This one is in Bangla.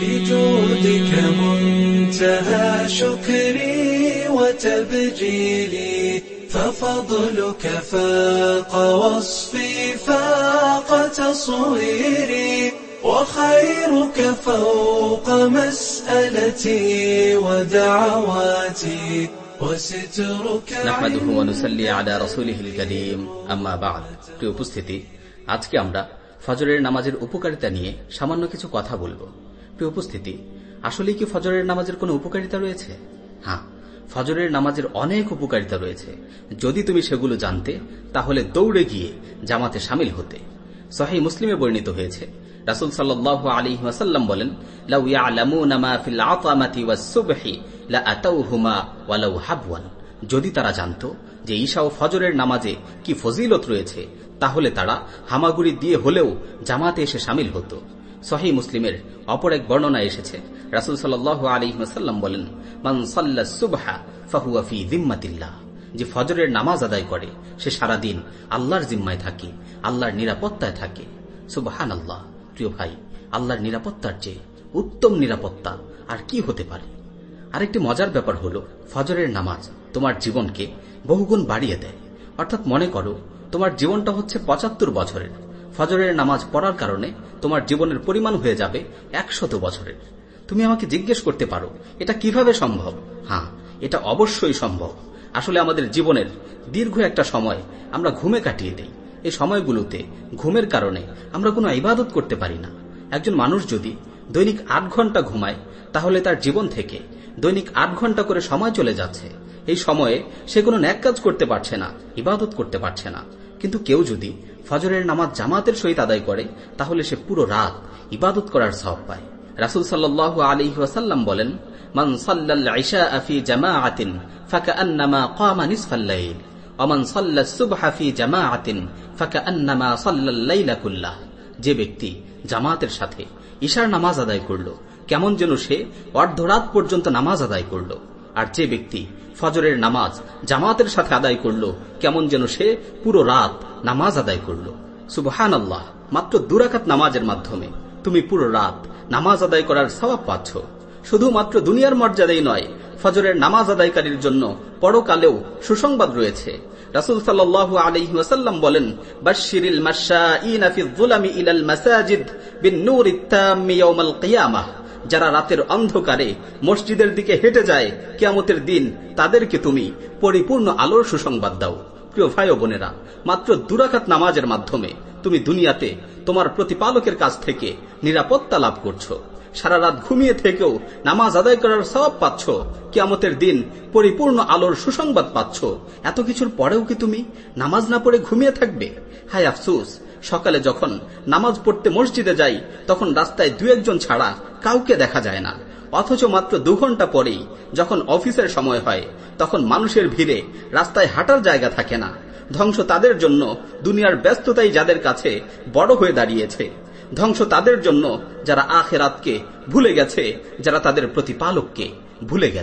لجودك منتهى شكري وتبجيلي ففضلك فاق وصفي فاق تصويري وخيرك فوق مسألتي ودعواتي وسترك নাহমাদুহু ওয়া নুসাল্লি আলা রাসূলিহিল কারীম আম্মা বা'দ প্রিয় উপস্থিতি আজকে আমরা ফজরের নামাজের উপকারিতা নিয়ে সামান্য কিছু কথা বলবো প্রিয় উপস্থিতি। আসলে কি ফজরের নামাজের কোনো উপকারিতা রয়েছে? হ্যাঁ ফজরের নামাজের অনেক উপকারিতা রয়েছে। যদি তুমি সেগুলো জানতে, তাহলে দৌড়ে গিয়ে জামাতে সামিল হতে। সহি মুসলিমে বর্ণিত হয়েছে, রাসুল ওয়াসাল্লাম বলেন যদি তারা জানত যে ঈশা ও ফজরের নামাজে কি ফজিলত রয়েছে, তাহলে তারা হামাগুড়ি দিয়ে হলেও জামাতে এসে সামিল হতো। সহি মুসলিমের অপর এক বর্ণনা এসেছে। রাসুল সাল্লাহ আলী ওয়াসাল্লাম বলেন, মান সাল্লা সুবহা ফাহুয়া ফি জিম্মাতিল্লাহ যে ফজরের নামাজ আদায় করে, সে সারাদিন আল্লাহর জিম্মায় থাকে, আল্লাহর নিরাপত্তায় থাকে। সুবাহান আল্লাহ প্রিয় ভাই, আল্লাহর নিরাপত্তার চেয়ে উত্তম নিরাপত্তা আর কি হতে পারে? আরেকটি মজার ব্যাপার হল, ফজরের নামাজ তোমার জীবনকে বহুগুণ বাড়িয়ে দেয়। অর্থাৎ মনে করো, তোমার জীবনটা হচ্ছে পঁচাত্তর বছরের। ফজরের নামাজ পড়ার কারণে তোমার জীবনের পরিমাণ হয়ে যাবে একশত বছরের। তুমি আমাকে জিজ্ঞেস করতে পারো, এটা কীভাবে সম্ভব? হ্যাঁ এটা অবশ্যই সম্ভব। আসলে আমাদের জীবনের দীর্ঘ একটা সময় আমরা ঘুমে কাটিয়ে দেই। এই সময়গুলোতে ঘুমের কারণে আমরা কোনো ইবাদত করতে পারি না। একজন মানুষ যদি দৈনিক আট ঘণ্টা ঘুমায়, তাহলে তার জীবন থেকে দৈনিক আট ঘণ্টা করে সময় চলে যাচ্ছে। এই সময়ে সে কোনো ন্যাক কাজ করতে পারছে না, ইবাদত করতে পারছে না। কিন্তু কেউ যদি ফজরের নামাজ জামাতের সহিত আদায় করে, তাহলে সে পুরো রাত ইবাদত করার সব পায়। রাসুল সাল্লাহ আলী ওয়াসাল্লাম বলেন, মান সাল্লাল সাল্লাল লাইলা কুল্লাহ। যে ব্যক্তি জামাতের সাথে ঈশার নামাজ আদায় করল, কেমন যেন সে অর্ধরাত পর্যন্ত নামাজ আদায় করল। আর যে ব্যক্তি ফজরের নামাজ জামাতের সাথে আদায় করল, কেমন যেন সে পুরো রাত নামাজ আদায় করল। সুবহান আল্লাহ মাত্র দুরাকাত নামাজের মাধ্যমে তুমি পুরো রাত নামাজ আদায় করার সবাব পাচ্ছ। শুধুমাত্র দুনিয়ার মর্যাদাই নয়, ফজরের নামাজ আদায়কারীর জন্য পরকালেও সুসংবাদ রয়েছে। রাসুল আলাইহি ওয়াসাল্লাম বলেন, বাশশিরিল মাশাঈনা ফি যুলামি ইলাল মাসাজিদ বিন নূরিত তাম্মি ইয়াউমাল কিয়ামাহ। যারা রাতের অন্ধকারে মসজিদের দিকে হেঁটে যায়, কিয়ামতের দিন তাদেরকে তুমি পরিপূর্ণ আলোর সুসংবাদ দাও। প্রিয় ভাই বোনেরা, মাত্র দুরাকাত নামাজের মাধ্যমে তুমি দুনিয়াতে তোমার প্রতিপালকের কাছ থেকে নিরাপত্তা লাভ করছ। সারা রাত ঘুমিয়ে থেকেও নামাজ আদায় করার সব পাচ্ছ, কিয়ামতের দিন পরিপূর্ণ আলোর সুসংবাদ পাচ্ছ। এত কিছুর পরেও কি তুমি নামাজ না পড়ে ঘুমিয়ে থাকবে? হায় আফসুস সকালে যখন নামাজ পড়তে মসজিদে যাই, তখন রাস্তায় দু একজন ছাড়া কাউকে দেখা যায় না। অথচ মাত্র দু ঘণ্টা পরেই যখন অফিসের সময় হয়, তখন মানুষের ভিড়ে রাস্তায় হাঁটার জায়গা থাকে না। ধ্বংস তাদের জন্য দুনিয়ার ব্যস্ততাই যাদের কাছে বড় হয়ে দাঁড়িয়েছে। ধ্বংস তাদের জন্য যারা আখেরাতকে ভুলে গেছে, যারা তাদের প্রতিপালককে ভুলে গেছে।